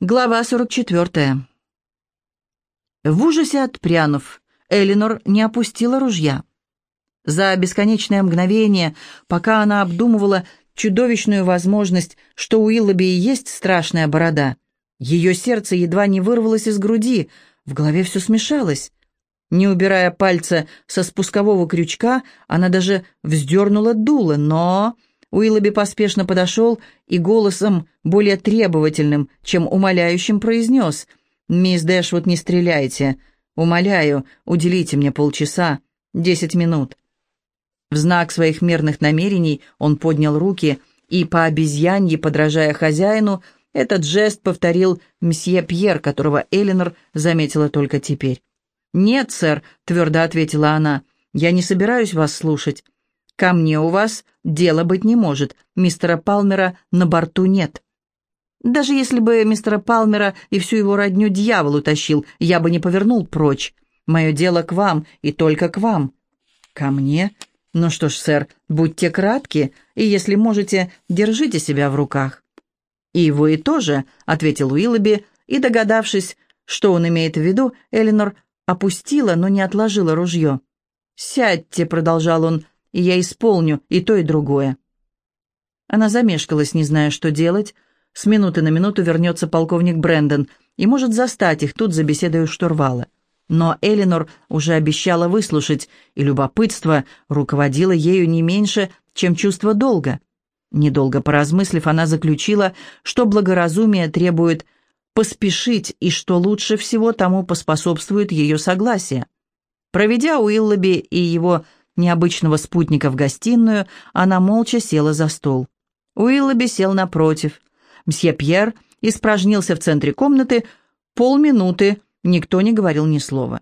Глава 44. В ужасе отпрянув, Элинор не опустила ружья. За бесконечное мгновение, пока она обдумывала чудовищную возможность, что у Уиллоби и есть страшная борода, ее сердце едва не вырвалось из груди, в голове все смешалось. Не убирая пальца со спускового крючка, она даже вздернула дуло, но... Уиллоби поспешно подошел и голосом, более требовательным, чем умоляющим, произнес «Мисс Дэшвуд, не стреляйте. Умоляю, уделите мне полчаса, десять минут». В знак своих мирных намерений он поднял руки и, по обезьянье, подражая хозяину, этот жест повторил мсье Пьер, которого Элинор заметила только теперь. «Нет, сэр», — твердо ответила она, — «я не собираюсь вас слушать. Ко мне у вас дела быть не может. Мистера Палмера на борту нет. Даже если бы мистера Палмера и всю его родню дьявол утащил, я бы не повернул прочь. Мое дело к вам и только к вам. Ко мне? Ну что ж, сэр, будьте кратки, и если можете, держите себя в руках. И вы тоже, — ответил Уиллоби, и, догадавшись, что он имеет в виду, Элинор опустила, но не отложила ружье. «Сядьте», — продолжал он, и я исполню и то, и другое». Она замешкалась, не зная, что делать. С минуты на минуту вернется полковник Брэндон и может застать их тут за беседой у штурвала. Но Элинор уже обещала выслушать, и любопытство руководило ею не меньше, чем чувство долга. Недолго поразмыслив, она заключила, что благоразумие требует поспешить и что лучше всего тому поспособствует ее согласие. Проведя Уиллоби и его необычного спутника в гостиную, она молча села за стол. Уиллоби сел напротив. Мсье Пьер испражнился в центре комнаты полминуты, никто не говорил ни слова.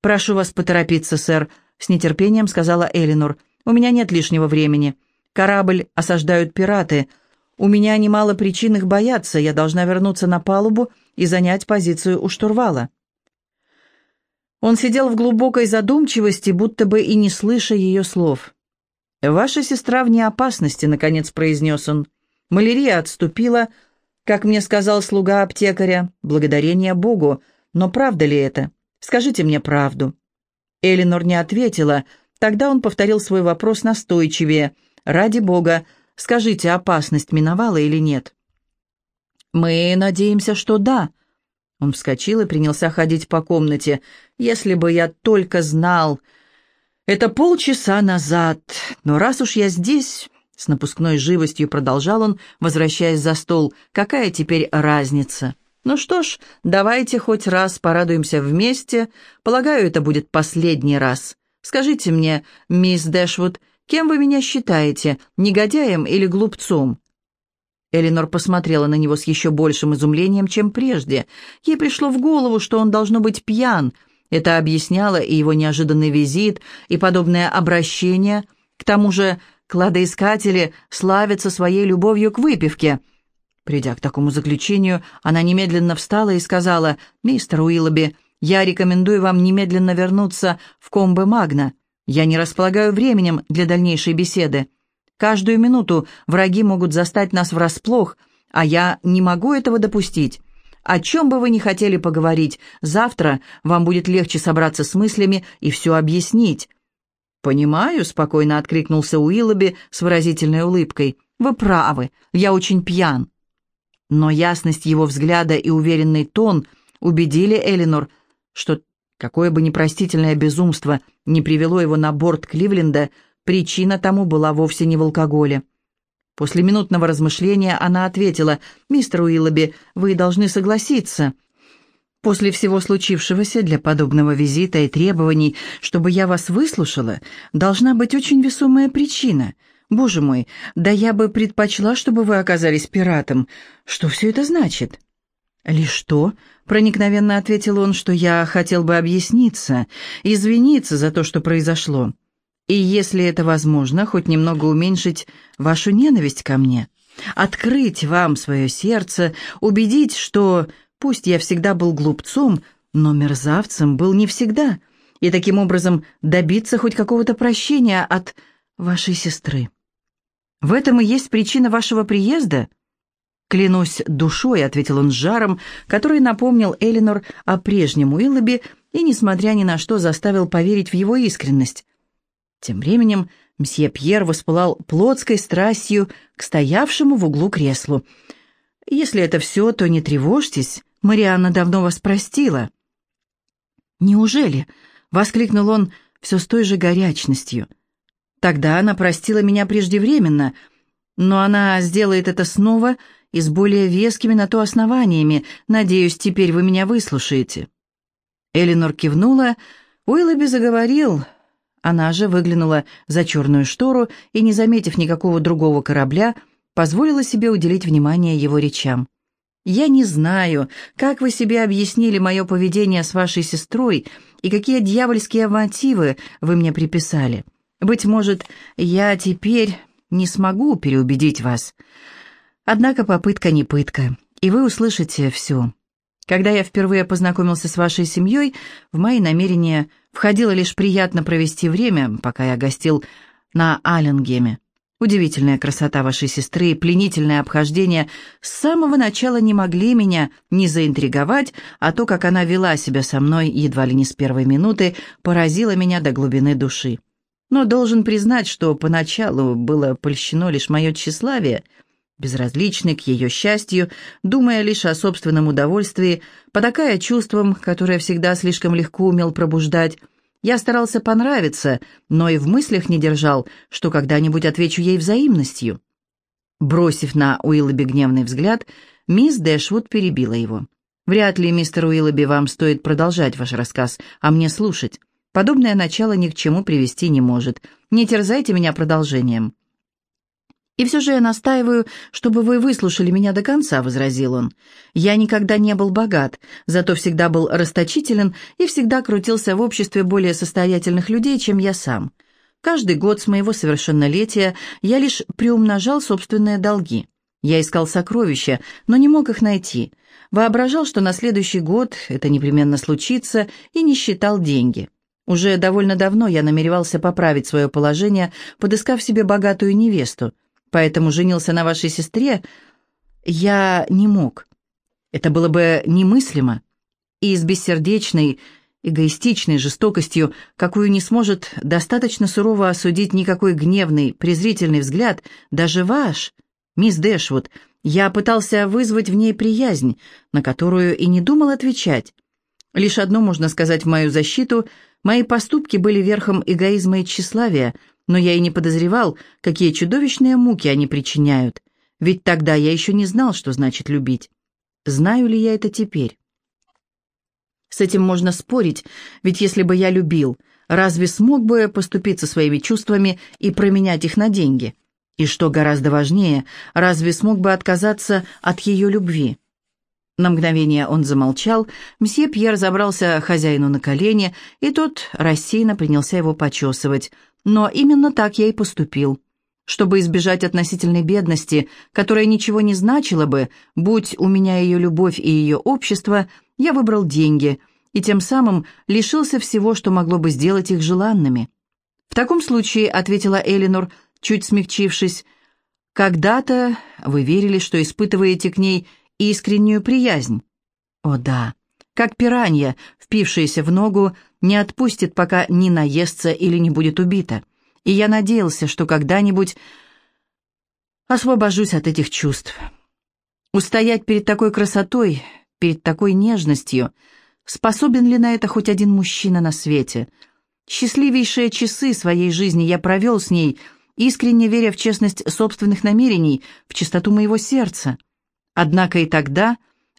«Прошу вас поторопиться, сэр», — с нетерпением сказала Элинор. «У меня нет лишнего времени. Корабль осаждают пираты. У меня немало причин их бояться. Я должна вернуться на палубу и занять позицию у штурвала». Он сидел в глубокой задумчивости, будто бы и не слыша ее слов. «Ваша сестра вне опасности», — наконец произнес он. «Малярия отступила, как мне сказал слуга аптекаря, благодарение Богу. Но правда ли это? Скажите мне правду». Элинор не ответила. Тогда он повторил свой вопрос настойчивее. «Ради Бога, скажите, опасность миновала или нет?» «Мы надеемся, что да», он вскочил и принялся ходить по комнате. «Если бы я только знал...» «Это полчаса назад. Но раз уж я здесь...» С напускной живостью продолжал он, возвращаясь за стол. «Какая теперь разница?» «Ну что ж, давайте хоть раз порадуемся вместе. Полагаю, это будет последний раз. Скажите мне, мисс Дэшвуд, кем вы меня считаете, негодяем или глупцом?» Элинор посмотрела на него с еще большим изумлением, чем прежде. Ей пришло в голову, что он должно быть пьян. Это объясняло и его неожиданный визит, и подобное обращение. К тому же кладоискатели славятся своей любовью к выпивке. Придя к такому заключению, она немедленно встала и сказала, «Мистер Уиллоби, я рекомендую вам немедленно вернуться в Комбе Магна. Я не располагаю временем для дальнейшей беседы». Каждую минуту враги могут застать нас врасплох, а я не могу этого допустить. О чем бы вы ни хотели поговорить, завтра вам будет легче собраться с мыслями и все объяснить». «Понимаю», — спокойно откликнулся Уиллоби с выразительной улыбкой. «Вы правы, я очень пьян». Но ясность его взгляда и уверенный тон убедили Элинор, что какое бы непростительное безумство не привело его на борт Кливленда, Причина тому была вовсе не в алкоголе. После минутного размышления она ответила, «Мистер Уиллоби, вы должны согласиться». После всего случившегося для подобного визита и требований, чтобы я вас выслушала, должна быть очень весомая причина. Боже мой, да я бы предпочла, чтобы вы оказались пиратом. Что все это значит?» «Лишь то», — проникновенно ответил он, — «что я хотел бы объясниться, извиниться за то, что произошло. И если это возможно, хоть немного уменьшить вашу ненависть ко мне, открыть вам свое сердце, убедить, что, пусть я всегда был глупцом, но мерзавцем был не всегда, и таким образом добиться хоть какого-то прощения от вашей сестры. В этом и есть причина вашего приезда. «Клянусь душой», — ответил он с жаром, который напомнил Элинор о прежнем Уиллоби и, несмотря ни на что, заставил поверить в его искренность. Тем временем мсье Пьер воспылал плотской страстью к стоявшему в углу креслу. «Если это все, то не тревожьтесь, Марианна давно вас простила». «Неужели?» — воскликнул он все с той же горячностью. «Тогда она простила меня преждевременно, но она сделает это снова и с более вескими на то основаниями. Надеюсь, теперь вы меня выслушаете». Элинор кивнула, Уиллоби заговорил. Она же выглянула за черную штору и, не заметив никакого другого корабля, позволила себе уделить внимание его речам. «Я не знаю, как вы себе объяснили мое поведение с вашей сестрой и какие дьявольские мотивы вы мне приписали. Быть может, я теперь не смогу переубедить вас. Однако попытка не пытка, и вы услышите все. Когда я впервые познакомился с вашей семьей, в мои намерения входило лишь приятно провести время, пока я гостил на Алленгеме. Удивительная красота вашей сестры и пленительное обхождение с самого начала не могли меня не заинтриговать, а то, как она вела себя со мной едва ли не с первой минуты, поразило меня до глубины души. Но должен признать, что поначалу было польщено лишь мое тщеславие, безразличный к ее счастью, думая лишь о собственном удовольствии, потакая чувствам, которые всегда слишком легко умел пробуждать, я старался понравиться, но и в мыслях не держал, что когда-нибудь отвечу ей взаимностью. Бросив на Уиллоби гневный взгляд, мисс Дэшвуд перебила его. «Вряд ли, мистер Уиллоби, вам стоит продолжать ваш рассказ, а мне слушать. Подобное начало ни к чему привести не может. Не терзайте меня продолжением». «И все же я настаиваю, чтобы вы выслушали меня до конца», — возразил он. «Я никогда не был богат, зато всегда был расточителен и всегда крутился в обществе более состоятельных людей, чем я сам. Каждый год с моего совершеннолетия я лишь приумножал собственные долги. Я искал сокровища, но не мог их найти. Воображал, что на следующий год это непременно случится, и не считал деньги». Уже довольно давно я намеревался поправить свое положение, подыскав себе богатую невесту — поэтому женился на вашей сестре, я не мог. Это было бы немыслимо. И с бессердечной, эгоистичной жестокостью, какую не сможет достаточно сурово осудить никакой гневный, презрительный взгляд, даже ваш, мисс Дэшвуд, я пытался вызвать в ней приязнь, на которую и не думал отвечать. Лишь одно можно сказать в мою защиту, мои поступки были верхом эгоизма и тщеславия — но я и не подозревал, какие чудовищные муки они причиняют, ведь тогда я еще не знал, что значит любить. Знаю ли я это теперь? С этим можно спорить, ведь если бы я любил, разве смог бы я поступиться своими чувствами и променять их на деньги? И что гораздо важнее, разве смог бы отказаться от ее любви? На мгновение он замолчал, мсье Пьер забрался хозяину на колени, и тот рассеянно принялся его почесывать, но именно так я и поступил. Чтобы избежать относительной бедности, которая ничего не значила бы, будь у меня ее любовь и ее общество, я выбрал деньги и тем самым лишился всего, что могло бы сделать их желанными. «В таком случае», — ответила Элинор, чуть смягчившись, — «когда-то вы верили, что испытываете к ней искреннюю приязнь». «О да, как пиранья, впившаяся в ногу, не отпустит, пока не наестся или не будет убита. И я надеялся, что когда-нибудь освобожусь от этих чувств. Устоять перед такой красотой, перед такой нежностью, способен ли на это хоть один мужчина на свете? Счастливейшие часы своей жизни я провел с ней, искренне веря в честность собственных намерений, в чистоту моего сердца. Однако и тогда,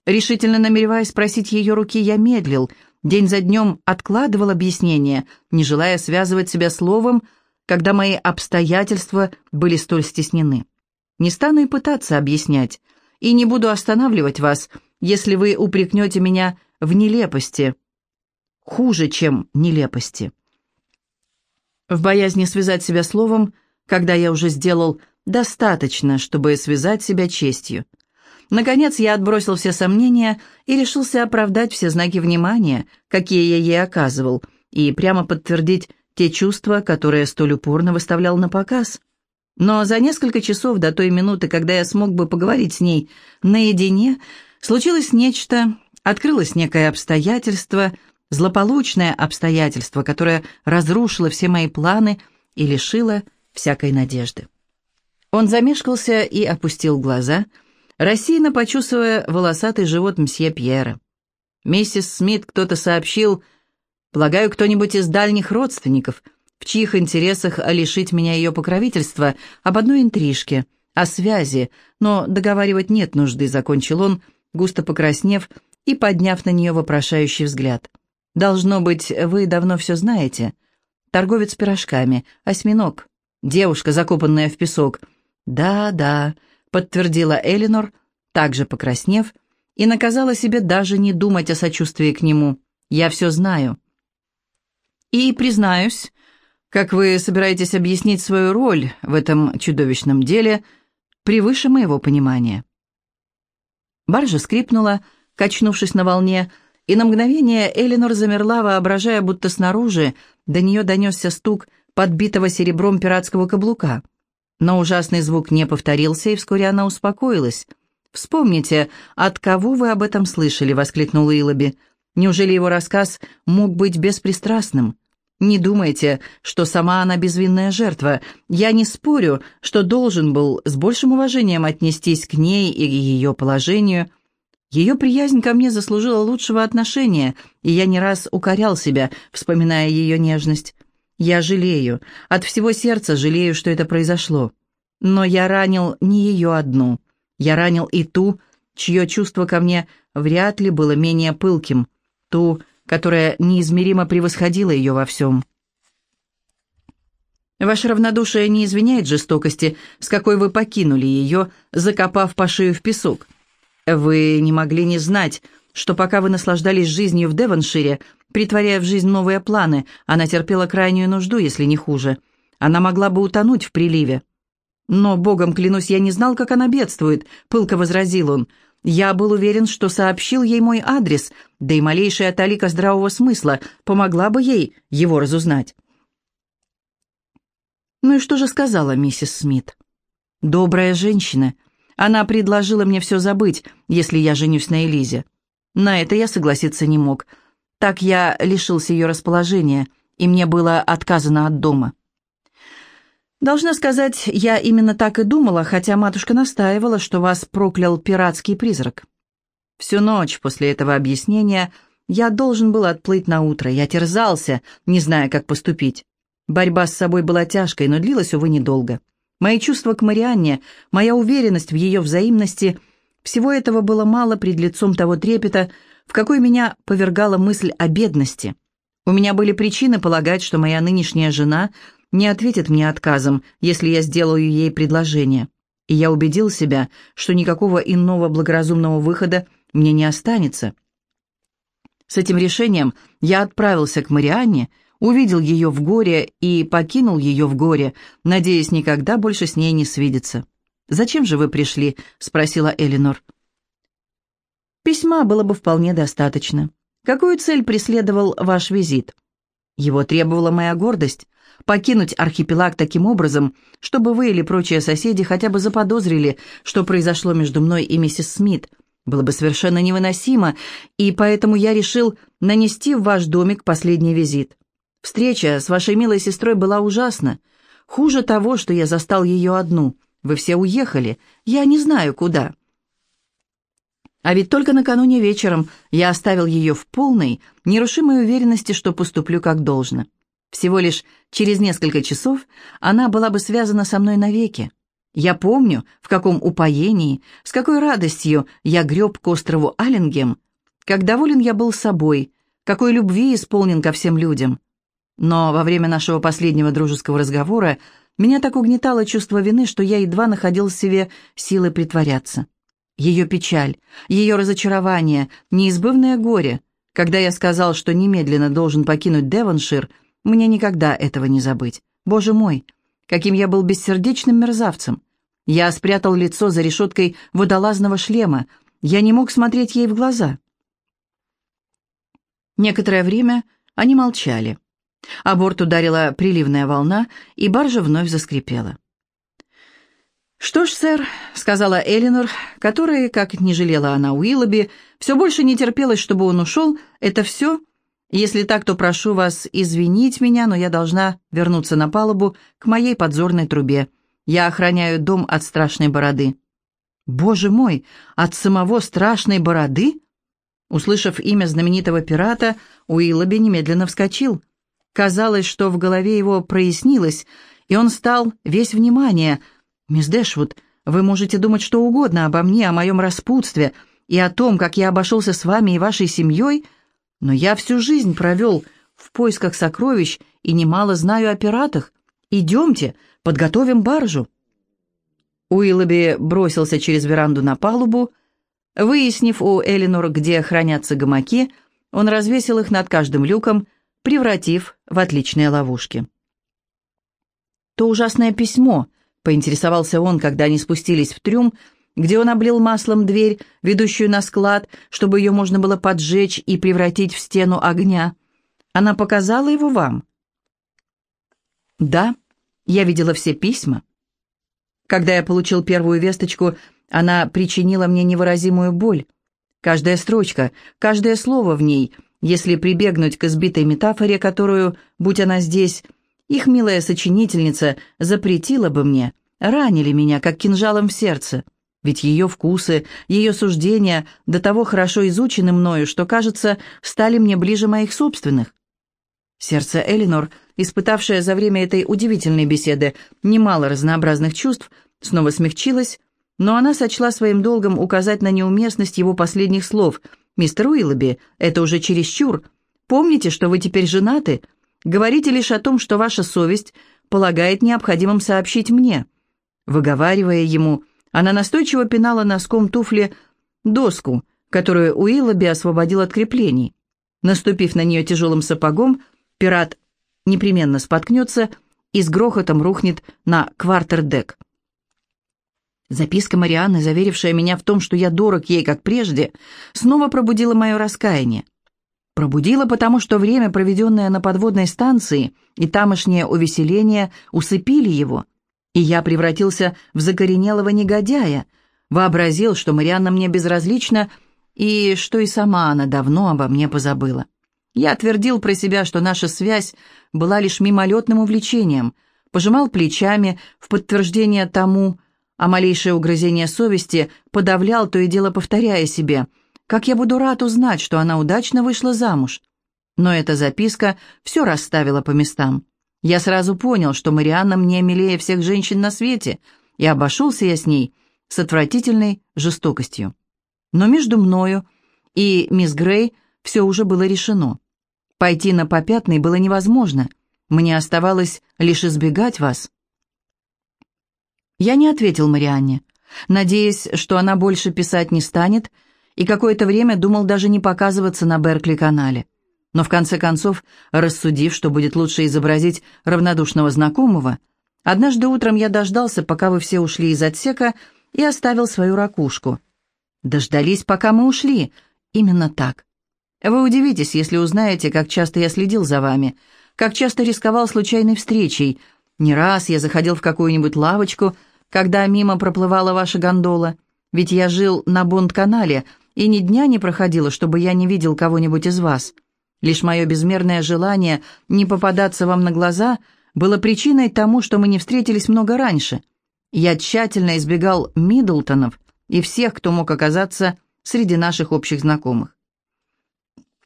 решительно намереваясь спросить ее руки, я медлил — День за днем откладывал объяснение, не желая связывать себя словом, когда мои обстоятельства были столь стеснены. Не стану и пытаться объяснять, и не буду останавливать вас, если вы упрекнете меня в нелепости. Хуже, чем нелепости. В боязни связать себя словом, когда я уже сделал достаточно, чтобы связать себя честью. Наконец я отбросил все сомнения и решился оправдать все знаки внимания, какие я ей оказывал, и прямо подтвердить те чувства, которые столь упорно выставлял на показ. Но за несколько часов до той минуты, когда я смог бы поговорить с ней наедине, случилось нечто, открылось некое обстоятельство, злополучное обстоятельство, которое разрушило все мои планы и лишило всякой надежды. Он замешкался и опустил глаза, рассеянно почувствуя волосатый живот мсье Пьера. Миссис Смит кто-то сообщил, полагаю, кто-нибудь из дальних родственников, в чьих интересах лишить меня ее покровительства, об одной интрижке, о связи, но договаривать нет нужды, закончил он, густо покраснев и подняв на нее вопрошающий взгляд. «Должно быть, вы давно все знаете. Торговец пирожками, осьминог, девушка, закопанная в песок». «Да, да», — подтвердила Элинор, также покраснев, и наказала себе даже не думать о сочувствии к нему. «Я все знаю». «И, признаюсь, как вы собираетесь объяснить свою роль в этом чудовищном деле, превыше моего понимания». Баржа скрипнула, качнувшись на волне, и на мгновение Элинор замерла, воображая, будто снаружи до нее донесся стук подбитого серебром пиратского каблука. Но ужасный звук не повторился, и вскоре она успокоилась. «Вспомните, от кого вы об этом слышали?» — воскликнул Илоби. «Неужели его рассказ мог быть беспристрастным?» «Не думайте, что сама она безвинная жертва. Я не спорю, что должен был с большим уважением отнестись к ней и ее положению. Ее приязнь ко мне заслужила лучшего отношения, и я не раз укорял себя, вспоминая ее нежность. Я жалею, от всего сердца жалею, что это произошло. Но я ранил не ее одну. Я ранил и ту, чье чувство ко мне вряд ли было менее пылким, ту, которая неизмеримо превосходила ее во всем. Ваше равнодушие не извиняет жестокости, с какой вы покинули ее, закопав по шею в песок. Вы не могли не знать, что пока вы наслаждались жизнью в Девоншире, притворяя в жизнь новые планы, она терпела крайнюю нужду, если не хуже. Она могла бы утонуть в приливе. Но, богом клянусь, я не знал, как она бедствует, пылко возразил он. Я был уверен, что сообщил ей мой адрес, да и малейшая талика здравого смысла помогла бы ей его разузнать. Ну и что же сказала миссис Смит? Добрая женщина. Она предложила мне все забыть, если я женюсь на Элизе. На это я согласиться не мог. Так я лишился ее расположения, и мне было отказано от дома. Должна сказать, я именно так и думала, хотя матушка настаивала, что вас проклял пиратский призрак. Всю ночь после этого объяснения я должен был отплыть на утро. Я терзался, не зная, как поступить. Борьба с собой была тяжкой, но длилась, увы, недолго. Мои чувства к Марианне, моя уверенность в ее взаимности всего этого было мало пред лицом того трепета, в какой меня повергала мысль о бедности. У меня были причины полагать, что моя нынешняя жена не ответит мне отказом, если я сделаю ей предложение. И я убедил себя, что никакого иного благоразумного выхода мне не останется. С этим решением я отправился к Марианне, увидел ее в горе и покинул ее в горе, надеясь никогда больше с ней не свидеться. «Зачем же вы пришли?» — спросила Элинор. «Письма было бы вполне достаточно. Какую цель преследовал ваш визит?» «Его требовала моя гордость. Покинуть архипелаг таким образом, чтобы вы или прочие соседи хотя бы заподозрили, что произошло между мной и миссис Смит, было бы совершенно невыносимо, и поэтому я решил нанести в ваш домик последний визит. Встреча с вашей милой сестрой была ужасна. Хуже того, что я застал ее одну — вы все уехали. Я не знаю, куда. А ведь только накануне вечером я оставил ее в полной, нерушимой уверенности, что поступлю как должно. Всего лишь через несколько часов она была бы связана со мной навеки. Я помню, в каком упоении, с какой радостью я греб к острову Аллингем, как доволен я был собой, какой любви исполнен ко всем людям. Но во время нашего последнего дружеского разговора меня так угнетало чувство вины, что я едва находил в себе силы притворяться. Ее печаль, ее разочарование, неизбывное горе. Когда я сказал, что немедленно должен покинуть Девоншир, мне никогда этого не забыть. Боже мой, каким я был бессердечным мерзавцем. Я спрятал лицо за решеткой водолазного шлема. Я не мог смотреть ей в глаза. Некоторое время они молчали. А борт ударила приливная волна, и баржа вновь заскрипела. «Что ж, сэр», — сказала Элинор, которая, как не жалела она Уиллоби, все больше не терпелось, чтобы он ушел, «это все? Если так, то прошу вас извинить меня, но я должна вернуться на палубу к моей подзорной трубе. Я охраняю дом от страшной бороды». «Боже мой, от самого страшной бороды?» Услышав имя знаменитого пирата, Уиллоби немедленно вскочил. Казалось, что в голове его прояснилось, и он стал весь внимание — «Мисс Дэшвуд, вы можете думать что угодно обо мне, о моем распутстве и о том, как я обошелся с вами и вашей семьей, но я всю жизнь провел в поисках сокровищ и немало знаю о пиратах. Идемте, подготовим баржу». Уиллоби бросился через веранду на палубу. Выяснив у Элинор, где хранятся гамаки, он развесил их над каждым люком, превратив в отличные ловушки. То ужасное письмо, поинтересовался он, когда они спустились в трюм, где он облил маслом дверь, ведущую на склад, чтобы ее можно было поджечь и превратить в стену огня. Она показала его вам? Да, я видела все письма. Когда я получил первую весточку, она причинила мне невыразимую боль. Каждая строчка, каждое слово в ней, если прибегнуть к избитой метафоре, которую, будь она здесь, их милая сочинительница запретила бы мне, ранили меня, как кинжалом в сердце. Ведь ее вкусы, ее суждения до того хорошо изучены мною, что, кажется, стали мне ближе моих собственных. Сердце Элинор, испытавшее за время этой удивительной беседы немало разнообразных чувств, снова смягчилось, но она сочла своим долгом указать на неуместность его последних слов. «Мистер Уиллоби, это уже чересчур. Помните, что вы теперь женаты? Говорите лишь о том, что ваша совесть полагает необходимым сообщить мне». Выговаривая ему, она настойчиво пинала носком туфли доску, которую Уиллоби освободил от креплений. Наступив на нее тяжелым сапогом, пират непременно споткнется и с грохотом рухнет на квартердек. Записка Марианны, заверившая меня в том, что я дорог ей, как прежде, снова пробудила мое раскаяние. Пробудила, потому что время, проведенное на подводной станции, и тамошнее увеселение усыпили его, и я превратился в закоренелого негодяя, вообразил, что Марианна мне безразлична, и что и сама она давно обо мне позабыла. Я твердил про себя, что наша связь была лишь мимолетным увлечением, пожимал плечами в подтверждение тому, а малейшее угрызение совести подавлял, то и дело повторяя себе – как я буду рад узнать, что она удачно вышла замуж. Но эта записка все расставила по местам. Я сразу понял, что Марианна мне милее всех женщин на свете, и обошелся я с ней с отвратительной жестокостью. Но между мною и мисс Грей все уже было решено. Пойти на попятный было невозможно. Мне оставалось лишь избегать вас. Я не ответил Марианне, надеясь, что она больше писать не станет, и какое-то время думал даже не показываться на Беркли-канале. Но в конце концов, рассудив, что будет лучше изобразить равнодушного знакомого, однажды утром я дождался, пока вы все ушли из отсека, и оставил свою ракушку. Дождались, пока мы ушли. Именно так. Вы удивитесь, если узнаете, как часто я следил за вами, как часто рисковал случайной встречей. Не раз я заходил в какую-нибудь лавочку, когда мимо проплывала ваша гондола, ведь я жил на Бонд-канале, и ни дня не проходило, чтобы я не видел кого-нибудь из вас. Лишь мое безмерное желание не попадаться вам на глаза было причиной тому, что мы не встретились много раньше. Я тщательно избегал Миддлтонов и всех, кто мог оказаться среди наших общих знакомых.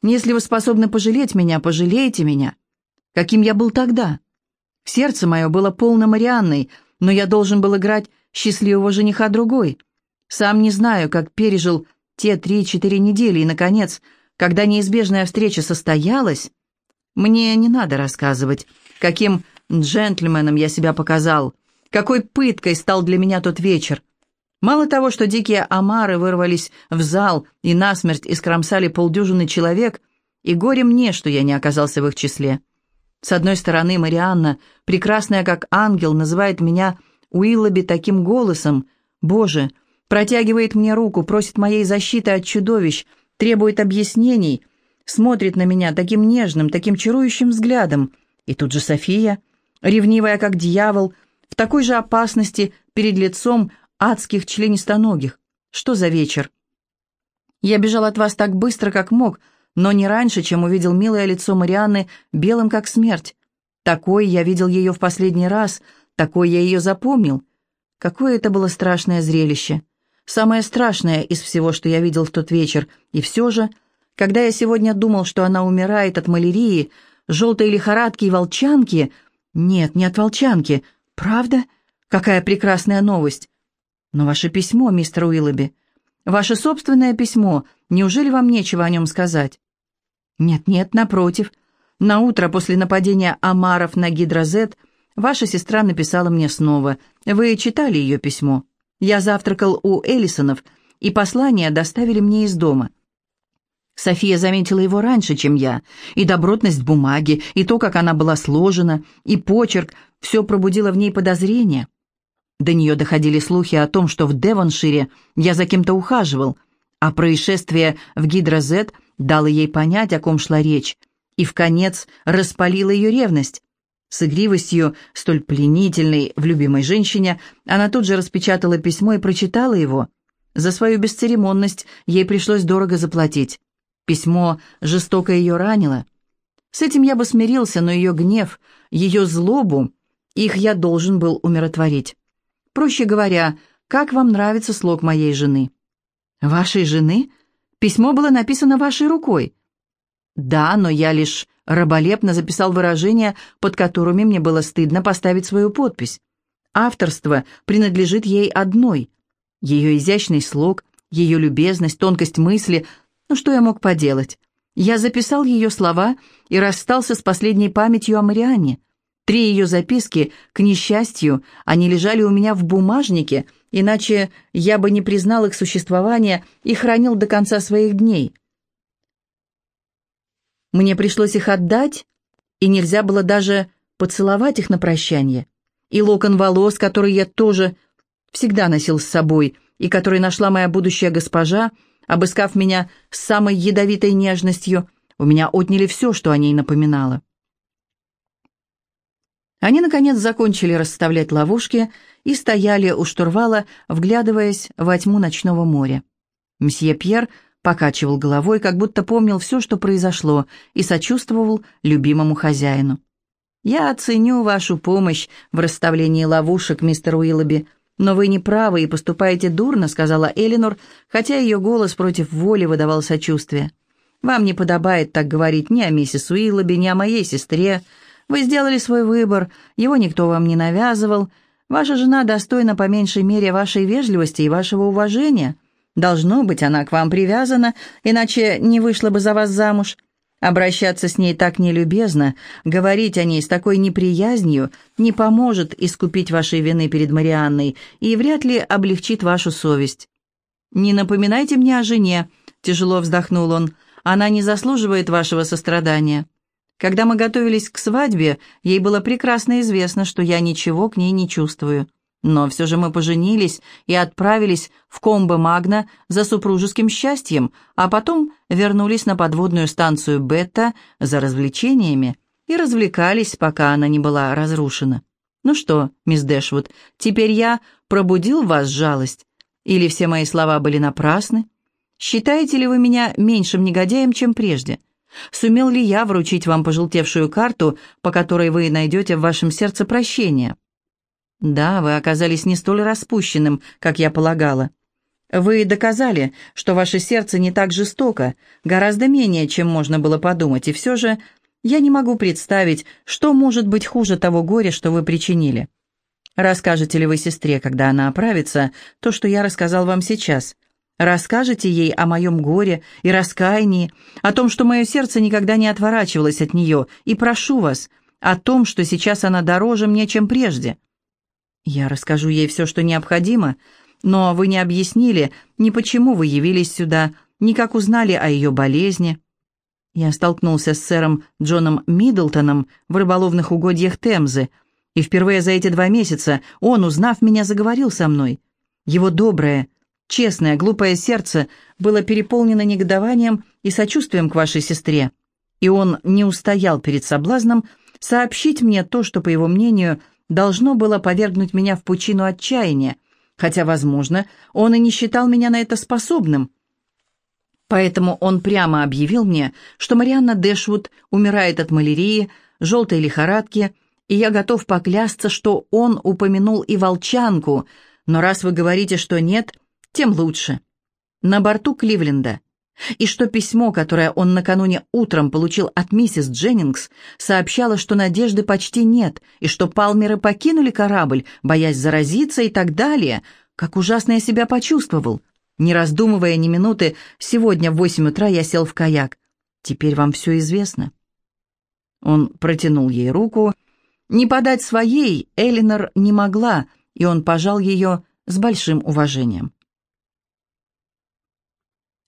Если вы способны пожалеть меня, пожалейте меня. Каким я был тогда? Сердце мое было полно Марианной, но я должен был играть счастливого жениха другой. Сам не знаю, как пережил те три-четыре недели, и, наконец, когда неизбежная встреча состоялась, мне не надо рассказывать, каким джентльменом я себя показал, какой пыткой стал для меня тот вечер. Мало того, что дикие омары вырвались в зал и насмерть искромсали полдюжины человек, и горе мне, что я не оказался в их числе. С одной стороны, Марианна, прекрасная как ангел, называет меня Уиллоби таким голосом. Боже, протягивает мне руку, просит моей защиты от чудовищ, требует объяснений, смотрит на меня таким нежным, таким чарующим взглядом. И тут же София, ревнивая как дьявол, в такой же опасности перед лицом адских членистоногих. Что за вечер? Я бежал от вас так быстро, как мог, но не раньше, чем увидел милое лицо Марианны белым, как смерть. Такой я видел ее в последний раз, такой я ее запомнил. Какое это было страшное зрелище. Самое страшное из всего, что я видел в тот вечер. И все же, когда я сегодня думал, что она умирает от малярии, желтой лихорадки и волчанки... Нет, не от волчанки. Правда? Какая прекрасная новость. Но ваше письмо, мистер Уиллоби, ваше собственное письмо, неужели вам нечего о нем сказать? Нет-нет, напротив. На утро после нападения Амаров на Гидрозет ваша сестра написала мне снова. Вы читали ее письмо? Я завтракал у Эллисонов, и послание доставили мне из дома. София заметила его раньше, чем я, и добротность бумаги, и то, как она была сложена, и почерк, все пробудило в ней подозрения. До нее доходили слухи о том, что в Девоншире я за кем-то ухаживал, а происшествие в Гидрозет дало ей понять, о ком шла речь, и в конец распалило ее ревность. С игривостью, столь пленительной в любимой женщине, она тут же распечатала письмо и прочитала его. За свою бесцеремонность ей пришлось дорого заплатить. Письмо жестоко ее ранило. С этим я бы смирился, но ее гнев, ее злобу, их я должен был умиротворить. Проще говоря, как вам нравится слог моей жены? Вашей жены? Письмо было написано вашей рукой. Да, но я лишь раболепно записал выражения, под которыми мне было стыдно поставить свою подпись. Авторство принадлежит ей одной. Ее изящный слог, ее любезность, тонкость мысли. Ну что я мог поделать? Я записал ее слова и расстался с последней памятью о Марианне. Три ее записки, к несчастью, они лежали у меня в бумажнике, иначе я бы не признал их существование и хранил до конца своих дней. Мне пришлось их отдать, и нельзя было даже поцеловать их на прощание. И локон волос, который я тоже всегда носил с собой, и который нашла моя будущая госпожа, обыскав меня с самой ядовитой нежностью, у меня отняли все, что о ней напоминало. Они, наконец, закончили расставлять ловушки и стояли у штурвала, вглядываясь во тьму ночного моря. Мсье Пьер покачивал головой, как будто помнил все, что произошло, и сочувствовал любимому хозяину. «Я оценю вашу помощь в расставлении ловушек, мистер Уиллоби, но вы не правы и поступаете дурно», — сказала Элинор, хотя ее голос против воли выдавал сочувствие. «Вам не подобает так говорить ни о миссис Уиллоби, ни о моей сестре. Вы сделали свой выбор, его никто вам не навязывал. Ваша жена достойна по меньшей мере вашей вежливости и вашего уважения». Должно быть, она к вам привязана, иначе не вышла бы за вас замуж. Обращаться с ней так нелюбезно, говорить о ней с такой неприязнью не поможет искупить вашей вины перед Марианной и вряд ли облегчит вашу совесть. «Не напоминайте мне о жене», — тяжело вздохнул он. «Она не заслуживает вашего сострадания. Когда мы готовились к свадьбе, ей было прекрасно известно, что я ничего к ней не чувствую». Но все же мы поженились и отправились в Комбо Магна за супружеским счастьем, а потом вернулись на подводную станцию Бетта за развлечениями и развлекались, пока она не была разрушена. Ну что, мисс Дэшвуд, теперь я пробудил в вас жалость? Или все мои слова были напрасны? Считаете ли вы меня меньшим негодяем, чем прежде? Сумел ли я вручить вам пожелтевшую карту, по которой вы найдете в вашем сердце прощение?» Да, вы оказались не столь распущенным, как я полагала. Вы доказали, что ваше сердце не так жестоко, гораздо менее, чем можно было подумать, и все же я не могу представить, что может быть хуже того горя, что вы причинили. Расскажете ли вы сестре, когда она оправится, то, что я рассказал вам сейчас? Расскажете ей о моем горе и раскаянии, о том, что мое сердце никогда не отворачивалось от нее, и прошу вас, о том, что сейчас она дороже мне, чем прежде». Я расскажу ей все, что необходимо, но вы не объяснили, ни почему вы явились сюда, ни как узнали о ее болезни. Я столкнулся с сэром Джоном Миддлтоном в рыболовных угодьях Темзы, и впервые за эти два месяца он, узнав меня, заговорил со мной. Его доброе, честное, глупое сердце было переполнено негодованием и сочувствием к вашей сестре, и он не устоял перед соблазном сообщить мне то, что, по его мнению, должно было повергнуть меня в пучину отчаяния, хотя, возможно, он и не считал меня на это способным. Поэтому он прямо объявил мне, что Марианна Дэшвуд умирает от малярии, желтой лихорадки, и я готов поклясться, что он упомянул и волчанку, но раз вы говорите, что нет, тем лучше. На борту Кливленда. И что письмо, которое он накануне утром получил от миссис Дженнингс, сообщало, что надежды почти нет, и что палмеры покинули корабль, боясь заразиться и так далее. Как ужасно я себя почувствовал. Не раздумывая ни минуты, сегодня в восемь утра я сел в каяк. Теперь вам все известно. Он протянул ей руку. Не подать своей Элинор не могла, и он пожал ее с большим уважением.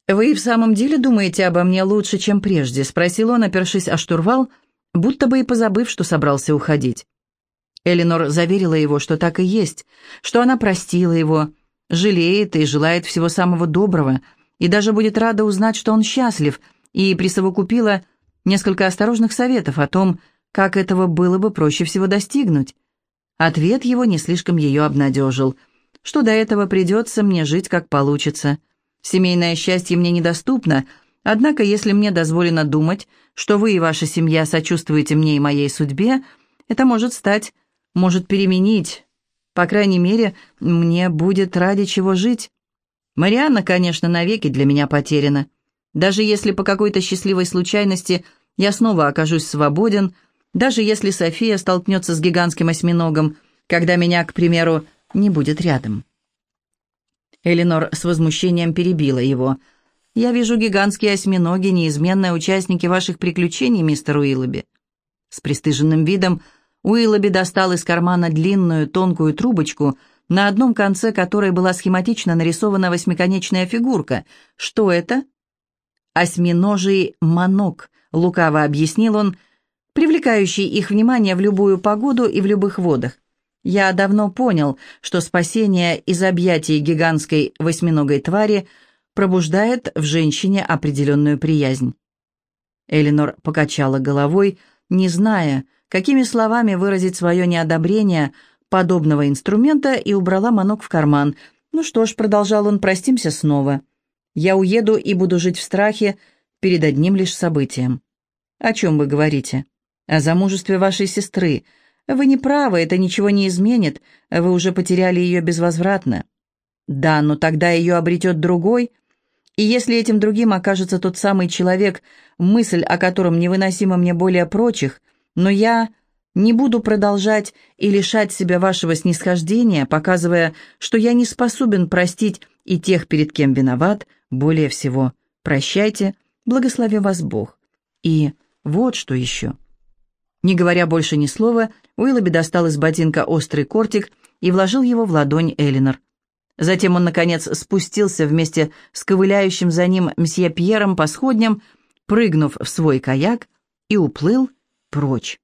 «Вы в самом деле думаете обо мне лучше, чем прежде?» — спросил он, опершись о штурвал, будто бы и позабыв, что собрался уходить. Элинор заверила его, что так и есть, что она простила его, жалеет и желает всего самого доброго, и даже будет рада узнать, что он счастлив, и присовокупила несколько осторожных советов о том, как этого было бы проще всего достигнуть. Ответ его не слишком ее обнадежил, что до этого придется мне жить как получится. Семейное счастье мне недоступно, однако если мне дозволено думать, что вы и ваша семья сочувствуете мне и моей судьбе, это может стать, может переменить. По крайней мере, мне будет ради чего жить. Марианна, конечно, навеки для меня потеряна. Даже если по какой-то счастливой случайности я снова окажусь свободен, даже если София столкнется с гигантским осьминогом, когда меня, к примеру, не будет рядом. Эленор с возмущением перебила его. «Я вижу гигантские осьминоги, неизменные участники ваших приключений, мистер Уиллоби». С пристыженным видом Уиллоби достал из кармана длинную тонкую трубочку, на одном конце которой была схематично нарисована восьмиконечная фигурка. «Что это?» «Осьминожий манок», — лукаво объяснил он, привлекающий их внимание в любую погоду и в любых водах. «Я давно понял, что спасение из объятий гигантской восьминогой твари пробуждает в женщине определенную приязнь». Элинор покачала головой, не зная, какими словами выразить свое неодобрение подобного инструмента, и убрала манок в карман. «Ну что ж», — продолжал он, — «простимся снова». Я уеду и буду жить в страхе перед одним лишь событием. О чем вы говорите? О замужестве вашей сестры. Вы не правы, это ничего не изменит, вы уже потеряли ее безвозвратно. Да, но тогда ее обретет другой. И если этим другим окажется тот самый человек, мысль о котором невыносима мне более прочих, но я не буду продолжать и лишать себя вашего снисхождения, показывая, что я не способен простить и тех, перед кем виноват, более всего. Прощайте, благослови вас Бог. И вот что еще. Не говоря больше ни слова, Уиллоби достал из ботинка острый кортик и вложил его в ладонь Элинор. Затем он, наконец, спустился вместе с ковыляющим за ним мсье Пьером по сходням, прыгнув в свой каяк и уплыл прочь.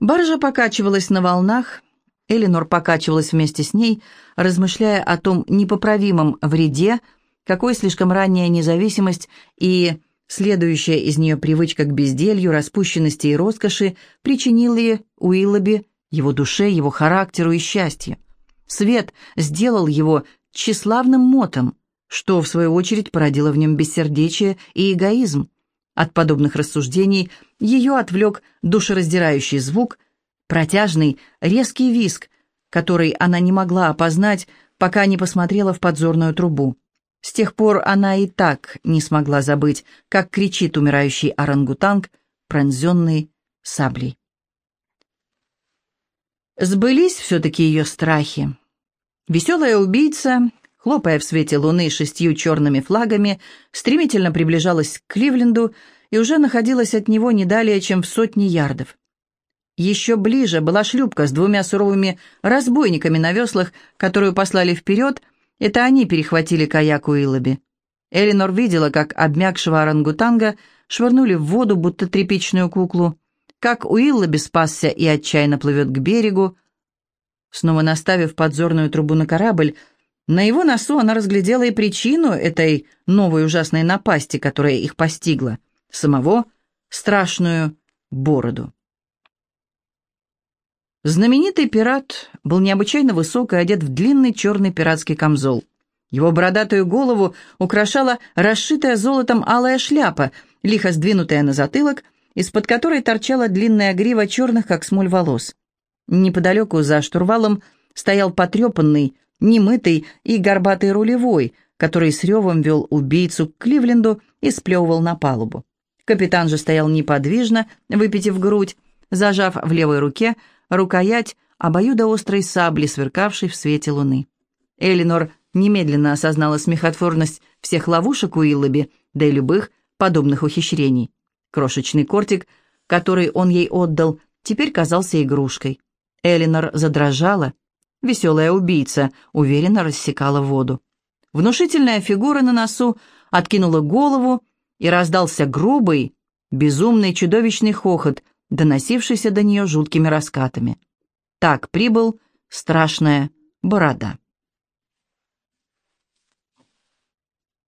Баржа покачивалась на волнах, Элинор покачивалась вместе с ней, размышляя о том непоправимом вреде, какой слишком ранняя независимость и следующая из нее привычка к безделью, распущенности и роскоши причинили Уиллоби, его душе, его характеру и счастью. Свет сделал его тщеславным мотом, что, в свою очередь, породило в нем бессердечие и эгоизм. От подобных рассуждений ее отвлек душераздирающий звук – Протяжный, резкий виск, который она не могла опознать, пока не посмотрела в подзорную трубу. С тех пор она и так не смогла забыть, как кричит умирающий орангутанг, пронзенный саблей. Сбылись все-таки ее страхи. Веселая убийца, хлопая в свете луны шестью черными флагами, стремительно приближалась к Кливленду и уже находилась от него не далее, чем в сотни ярдов. Еще ближе была шлюпка с двумя суровыми разбойниками на веслах, которую послали вперед. Это они перехватили каяк Уиллоби. Элинор видела, как обмякшего орангутанга швырнули в воду, будто тряпичную куклу, как Уиллоби спасся и отчаянно плывет к берегу. Снова наставив подзорную трубу на корабль, на его носу она разглядела и причину этой новой ужасной напасти, которая их постигла, самого страшную бороду. Знаменитый пират был необычайно высок и одет в длинный черный пиратский камзол. Его бородатую голову украшала расшитая золотом алая шляпа, лихо сдвинутая на затылок, из-под которой торчала длинная грива черных, как смоль, волос. Неподалеку за штурвалом стоял потрепанный, немытый и горбатый рулевой, который с ревом вел убийцу к Кливленду и сплевывал на палубу. Капитан же стоял неподвижно, выпитив грудь, зажав в левой руке рукоять обоюдоострой сабли, сверкавшей в свете луны. Элинор немедленно осознала смехотворность всех ловушек Уиллоби, да и любых подобных ухищрений. Крошечный кортик, который он ей отдал, теперь казался игрушкой. Элинор задрожала. Веселая убийца уверенно рассекала воду. Внушительная фигура на носу откинула голову, и раздался грубый, безумный чудовищный хохот, доносившийся до нее жуткими раскатами. Так прибыл страшная борода.